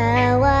how I